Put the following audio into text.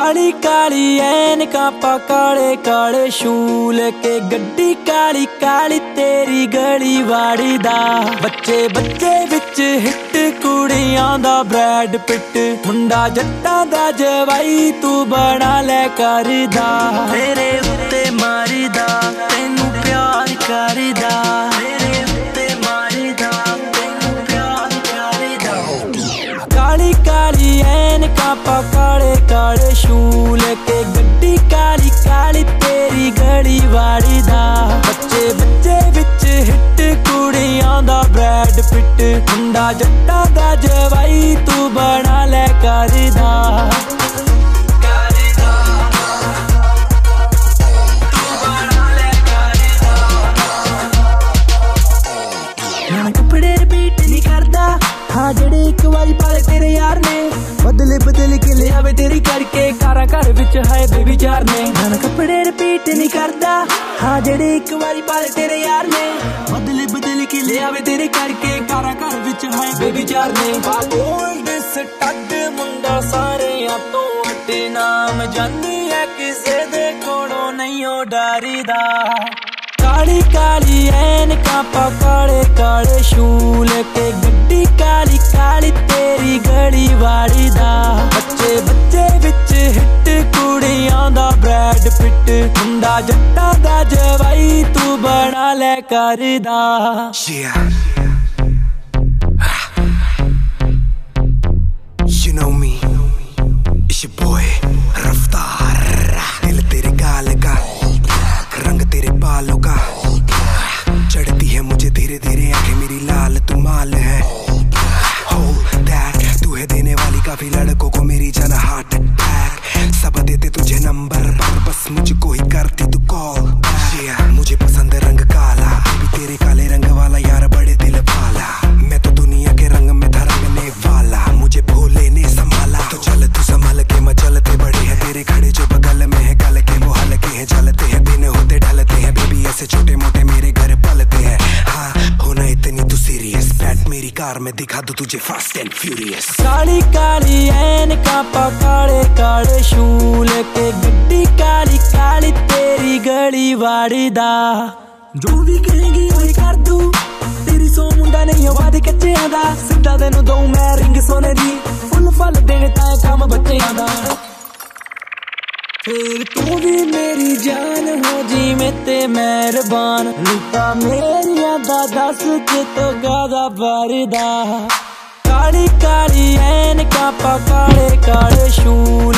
ਕਾਲੀ ਕਾਲੀ ਐਨਕਾਂ ਪਾ ਕਾਲੇ ਕਾਲੇ ਸ਼ੂਲ ਕੇ ਗੱਡੀ ਕਾਲੀ ਕਾਲੀ ਤੇਰੀ ਗਲੀ ਵਾੜੀ ਦਾ। ਬੱਚੇ ਬੱਚੇ ਵਿੱਚ ਹਿੱਟ ਕੁੜੀਆਂ ਦਾ ਬ੍ਰੈਡ ਪਿੱਟ। ਮੁੰਡਾ ਜੱਟਾਂ ਦਾ ਜਵਾਈ ਤੂੰ ਬਣਾ ਲੈ ਕਰਦਾ। ਤੇਰੇ ਉੱਤੇ ਮਾਰੀਦਾ, ਤੈਨੂੰ ਕਰਦਾ। ਤੇਰੇ ਉੱਤੇ ਤੈਨੂੰ ਪਿਆਰ ਕਰਦਾ। ਕਾਲੀ ਕਾਲੀ ਐਨਕਾਂ ਪਾ ਬ੍ਰੈਡ ਪਿੱਟ ਮੁੰਡਾ ਦਾ ਜਵਾਈ ਤੂੰ ਬਣਾ ਲੈ ਕਰਦਾ। ਨਾ ਕੱਪੜੇ ਰਿਪੀਟ ਨਹੀਂ ਕਰਦਾ। ਹਾਂ, ਜਿਹੜੇ ਇੱਕ ਵਾਰੀ ਪਾਲੇ ਤੇਰੇ ਯਾਰ ਨੇ। ਬਦਲੇ ਬਦਲੇ ਕੇ ਲਿਆਵੇ ਤੇਰੀ ਕਰਕੇ। ਕਾਰਾ ਘਰ ਵਿੱਚ ਹੈ ਬੇਬੀ ਚਾਰ ਨੇ। ਨਾ ਕੱਪੜੇ ਰਿਪੀਟ ਨਹੀਂ ਕਰਦਾ। ਹਾਂ, ਜਿਹੜੇ ਇੱਕ ਵਾਰੀ ਪਾਲੇ ਤੇਰੇ ਯਾਰ ਨੇ। ਬਦਲੇ ਬਦਲ ਤੇਰੇ ਕਰਕੇ ਕਾਰਾ ਘਰ ਵਿੱਚ ਹੈ ਬੇਬੀ ਚਾਰ ਨੇ ਗੋਲਡ ਸਟੱਡ ਮੁੰਡਾ ਸਾਰਿਆਂ ਤੋਂ ਅੱਡੇ ਨਾਮ ਜਾਂਦੀ ਹੈ ਕਿਸੇ ਦੇ ਕੋਲੋਂ ਨਹੀਂ, ਉਹ ਡਰੀਦਾ ਕਾਲੀ ਕਾਲੀ ਐਨਕਾਂ ਪਾ ਕਾਲੇ ਕਾਲੇ ਸ਼ੂਲ ਕੇ ਗੱਡੀ ਕਾਲੀ ਕਾਲੀ ਤੇਰੀ ਦਾ ਜਵਾਈ ਤੂੰ ਬਣਾ ਲੈ ਕਰਦਾ हाल में है, काल के वो हाल हैं, जलते हैं दिन होते ढलते हैं। बेबी ऐसे छोटे मोटे मेरे घर पलते हैं। हाँ होना इतनी तू सीरियस बैट मेरी कार में दिखा दू तुझे फास्ट एंड फ्यूरियस काली काली एन का पकाड़े काले शू लेके गड्डी काली काली तेरी गली वाड़ी दा। जो भी कहेगी वही कर दू। तेरी सो मुंडा नहीं आवाज़ कच्चे आदा सीधा तेन दो मैं रिंग सोने दी। फुल फल देने ताए काम बच्चे आदा ਫੇਰ ਤੂੰ ਵੀ ਮੇਰੀ ਜਾਨ ਹੋ ਜਿਵੇਂ ਤੇ ਮਿਹਰਬਾਨ। ਨੀਤਾ ਮੇਰੀਆਂ ਦਾ ਦੱਸ ਕਿ ਤੋ ਗਾਦਾ ਵਰਦਾ ਕਾਲੀ ਕਾਲੀ ਐਨਕਾਂ ਪਾ ਕਾਲੇ ਕਾਲੇ ਸ਼ੂਲ